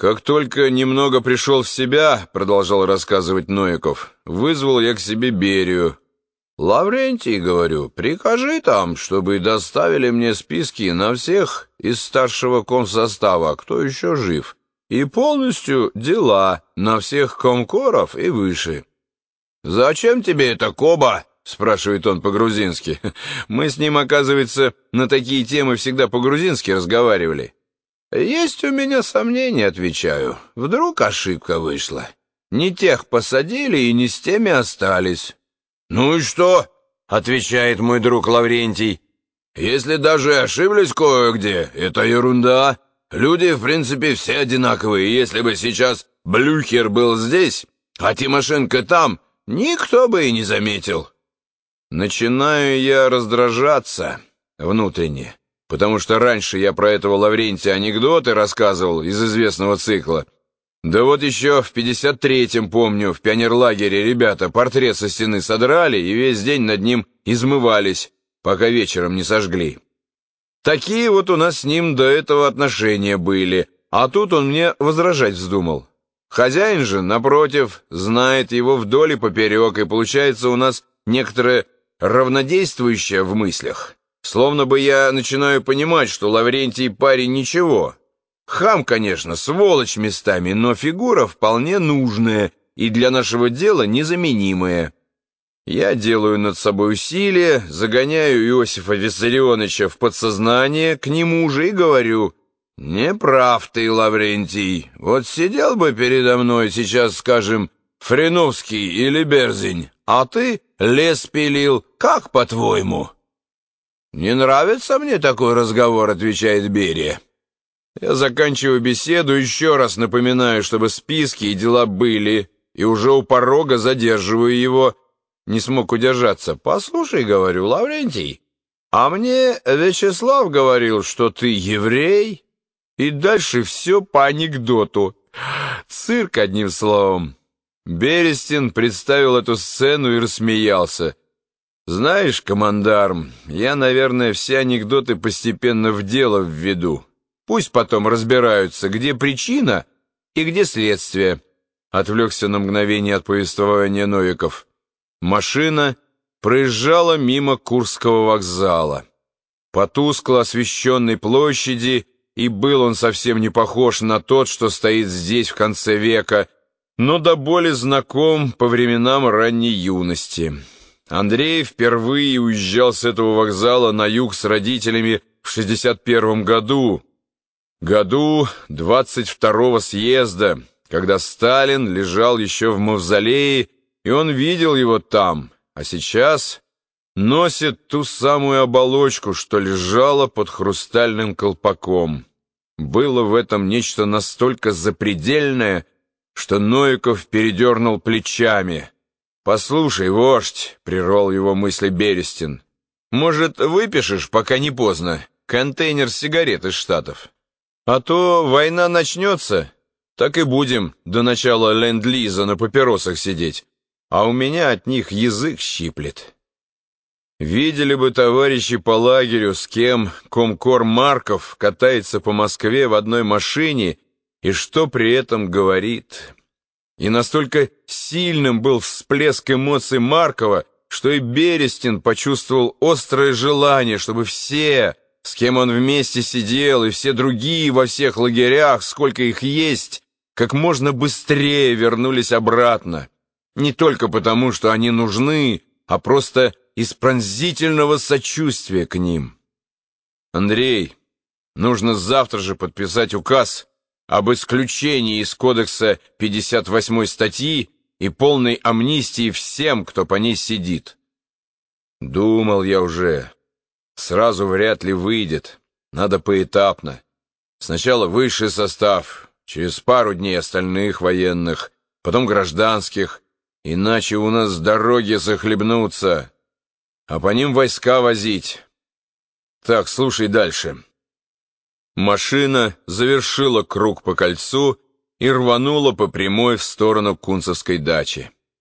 «Как только немного пришел в себя, — продолжал рассказывать Ноиков, — вызвал я к себе Берию. Лаврентий, — говорю, — прикажи там, чтобы доставили мне списки на всех из старшего комсостава, кто еще жив, и полностью дела на всех комкоров и выше». «Зачем тебе это, Коба?» — спрашивает он по-грузински. Мы с ним, оказывается, на такие темы всегда по-грузински разговаривали. «Есть у меня сомнения», — отвечаю. «Вдруг ошибка вышла. Не тех посадили и не с теми остались». «Ну и что?» — отвечает мой друг Лаврентий. «Если даже ошиблись кое-где, это ерунда. Люди, в принципе, все одинаковые. Если бы сейчас Блюхер был здесь, а Тимошенко там, никто бы и не заметил». Начинаю я раздражаться внутренне потому что раньше я про этого Лаврентия анекдоты рассказывал из известного цикла. Да вот еще в 53-м, помню, в пионерлагере ребята портрет со стены содрали и весь день над ним измывались, пока вечером не сожгли. Такие вот у нас с ним до этого отношения были, а тут он мне возражать вздумал. Хозяин же, напротив, знает его вдоль и поперек, и получается у нас некоторое равнодействующее в мыслях. Словно бы я начинаю понимать, что Лаврентий парень ничего. Хам, конечно, сволочь местами, но фигура вполне нужная и для нашего дела незаменимая. Я делаю над собой усилие, загоняю Иосифа Виссарионовича в подсознание к нему же и говорю, «Не прав ты, Лаврентий, вот сидел бы передо мной сейчас, скажем, Френовский или Берзень, а ты лес пилил, как по-твоему?» «Не нравится мне такой разговор», — отвечает Берия. Я заканчиваю беседу, еще раз напоминаю, чтобы списки и дела были, и уже у порога задерживаю его. Не смог удержаться. «Послушай, — говорю, — Лаврентий, а мне Вячеслав говорил, что ты еврей?» И дальше все по анекдоту. Цирк, одним словом. Берестин представил эту сцену и рассмеялся. Знаешь, командарм, я, наверное, все анекдоты постепенно в дело введу. Пусть потом разбираются, где причина и где следствие. Отвлекся на мгновение от повествования Новиков. Машина проезжала мимо Курского вокзала. По тускло освещенной площади, и был он совсем не похож на тот, что стоит здесь в конце века, но до боли знаком по временам ранней юности. Андрей впервые уезжал с этого вокзала на юг с родителями в 61 году, году 22-го съезда, когда Сталин лежал еще в мавзолее, и он видел его там, а сейчас носит ту самую оболочку, что лежала под хрустальным колпаком. Было в этом нечто настолько запредельное, что Новиков передернул плечами — «Послушай, вождь», — прервал его мысли Берестин, «может, выпишешь, пока не поздно, контейнер сигарет из Штатов? А то война начнется, так и будем до начала ленд-лиза на папиросах сидеть, а у меня от них язык щиплет». Видели бы товарищи по лагерю, с кем комкор Марков катается по Москве в одной машине и что при этом говорит. И настолько сильным был всплеск эмоций Маркова, что и Берестин почувствовал острое желание, чтобы все, с кем он вместе сидел, и все другие во всех лагерях, сколько их есть, как можно быстрее вернулись обратно. Не только потому, что они нужны, а просто из пронзительного сочувствия к ним. Андрей, нужно завтра же подписать указ об исключении из Кодекса 58 статьи и полной амнистии всем, кто по ней сидит. Думал я уже. Сразу вряд ли выйдет. Надо поэтапно. Сначала высший состав, через пару дней остальных военных, потом гражданских, иначе у нас дороги захлебнутся, а по ним войска возить. Так, слушай дальше. Машина завершила круг по кольцу и рванула по прямой в сторону Кунцевской дачи.